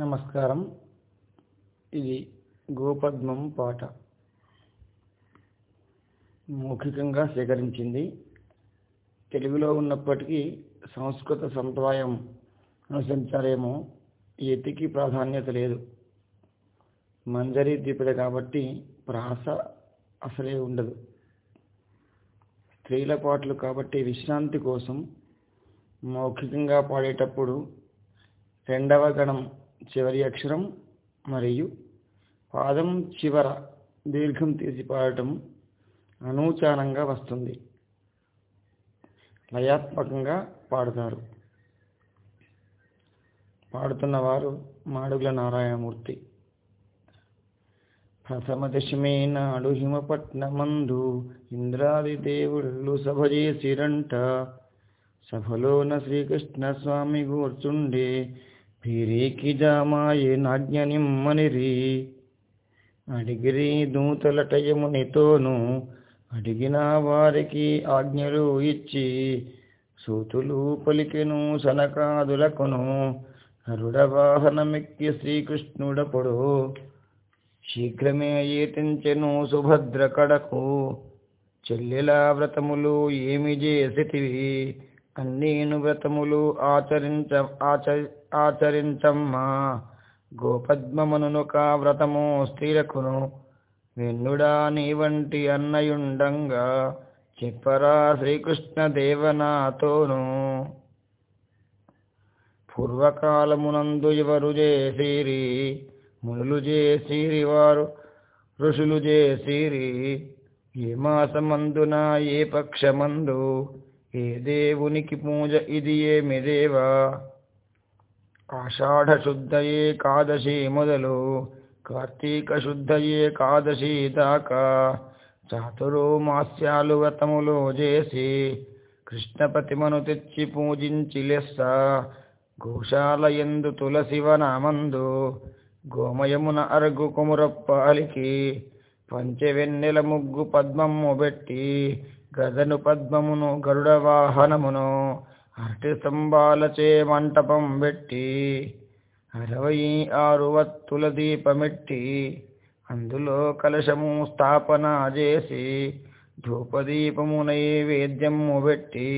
నమస్కారం. ఇది గోపద్మం పాట. మౌఖికంగా సేకరించింది. తెలుగులో ఉన్నప్పటికీ సంస్కృత సంప్రదాయం అనుసరించారేమో ఎతికి ప్రాధాన్యత లేదు. మంజరి ద్వీపద కాబట్టి ప్రాస అసలే ఉండదు. స్త్రీల పాటలు కాబట్టి విశ్రాంతి కోసం మౌఖికంగా పాడేటప్పుడు రెండవ గణం చివరి అక్షరం మరియు పాదం చివర దీర్ఘం తీసి పాడటం అనూచానంగా వస్తుంది. లయాత్మకంగా పాడతారు. పాడుతున్నవారు మాడుగుల నారాయణమూర్తి. ప్రథమ దశమి నాడు హిమపట్నమందు ఇంద్రాది దేవుళ్ళు సభ చేసిరంట. సభలోన శ్రీకృష్ణ స్వామి కూర్చుండే పీరికి నాజ్ఞనిమ్మనిరి నాజ్ఞ అడిగిరి దూతలటయమునితోను అడిగిన వారికి ఆజ్ఞలు ఇచ్చి సూతులు పలికెను సనకాదులకును నరుడవాహనమిక్కి శ్రీకృష్ణుడప్పుడు శీఘ్రమే ఏటించెను సుభద్ర కడకు చెల్లెల వ్రతములు ఏమి చేసితివి? అన్నీను వ్రతములు ఆచరించ ఆచరి ఆచరించమ్మా. గోపద్మమునుక వ్రతము స్త్రీలకును వెన్నుడా నీ వంటి అన్నయుండంగా చెప్పరా శ్రీకృష్ణ దేవనాతోను పూర్వకాలమునందు ఎవరు చేసిరి? మునులు చేసిరి వారు ఋషులు చేసిరి. ఏ మాసమందున ఏ పక్షమందు? ఏ దేవునికి పూజ ఇది ఏమి దేవా? ఆషాఢ శుద్ధ ఏకాదశి మొదలు కార్తీక శుద్ధ ఏకాదశి దాకా చాతురు మాస్యాలు వ్రతములు చేసి కృష్ణపతిమను తెచ్చి పూజించి లెస్స గోశాల ఎందు తులసివనామందు గోమయమున అరగు కుమురప్పాలికి పంచవెన్నెల ముగ్గు పద్మమ్ము పెట్టి గదను పద్మమును గరుడ వాహనమును అరటి స్తంభాలచే మంటపం పెట్టి అరవై ఆరు వత్తుల దీపమెట్టి అందులో కలశము స్థాపన చేసి ధూపదీపము నైవేద్యము పెట్టి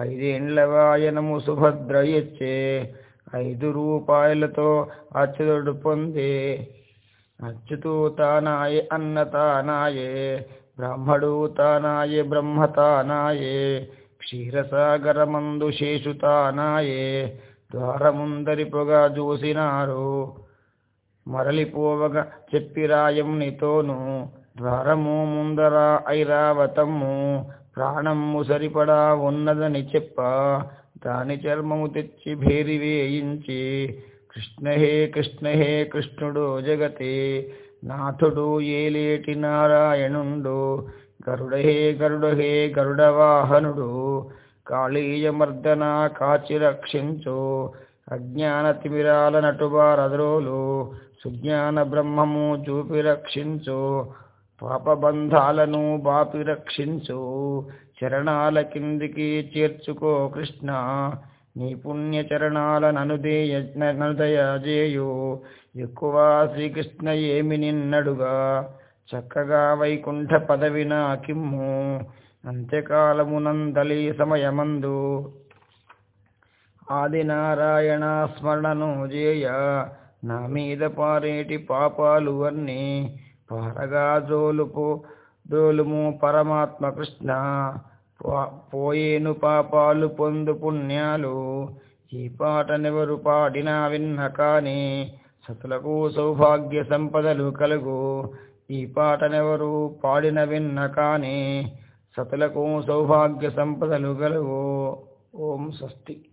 ఐదేండ్ల వాయనము సుభద్ర ఇచ్చే ఐదు రూపాయలతో అచ్యుతుడు పొంది అచ్యుతూ తానాయే అన్న తానాయే బ్రాహ్మడు బ్రహ్మతానాయే క్షీరసాగరమందు శేషుతానాయే ద్వారముందరి పొగ చూసినారు మరలిపోవగా చెప్పిరాయం నితోను ద్వారము ముందర ఐరావతము ప్రాణము సరిపడా ఉన్నదని చెప్ప దాని చర్మము తెచ్చి భేరి వేయించి కృష్ణ హే కృష్ణ హే కృష్ణుడు జగతే నాథుడు ఏలేటి నారాయణుండు? గరుడహే గరుడహే గరుడవాహనుడు. కాళీయమర్దన కాచి రక్షించు అజ్ఞాన తిమిరాల నటుబారద్రోలు సుజ్ఞాన బ్రహ్మము చూపి రక్షించు పాపబంధాలను బాపి రక్షించు చరణాల కిందికి చేర్చుకో కృష్ణ. నీ పుణ్య చరణాల ననుదేయ జేయు. ఎక్కువ శ్రీకృష్ణ ఏమి నిన్నడుగా? చక్కగా వైకుంఠ పదవి నాకిమ్ము. అంత్యకాలమునందలి సమయమందు. ఆదినారాయణ స్మరణను జేయ. నా మీద పారేటి పాపాలు అన్నీ పారగా జోలుపు దోలుము పరమాత్మ కృష్ణ. పోయేను పాపాలు పొందు పుణ్యాలు. ఈ పాటనెవరు పాడినా విన్న కానీ సతులకు సౌభాగ్య సంపదలు కలుగు. ఈ పాటనెవరు పాడిన విన్న కానీ సతులకు సౌభాగ్య సంపదలు కలుగు. ఓం స్వస్తి.